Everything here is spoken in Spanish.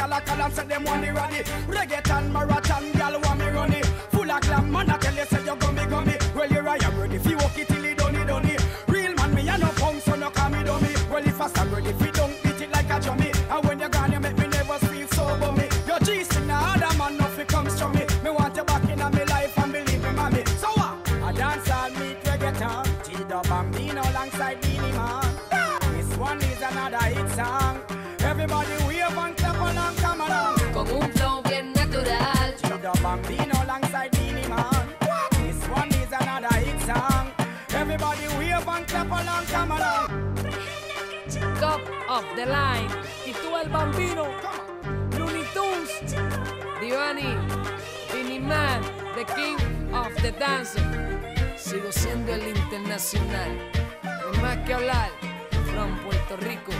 and say them want the ready. Reggaeton, marathon, gal want me runny. Full of glam, man, I tell you say you gummy gummy. Well, you're right, I'm ready. If you walk it till you done it, done it. Real man, me, I no punk, so no call me dummy. Well, if I stand ready, if you don't beat it like a jummy. And when you're gone, you make me never feel so bummy. Your G sing now, other man, nothing comes to me. Me want you back in my life and believe me, mommy. So what? I dance all meet reggaeton. G-Dub Bambino alongside come along. Con un flow bien natural. G-Dub Bambino alongside Beanie Man. This one is another hit song. Everybody wave and clap along, come along. Top of the line. Y tú el bambino. Looney Tunes. Divani. Vinnie Man. The King of the Dance. Sigo siendo el internacional. No más que hablar. From Puerto Rico.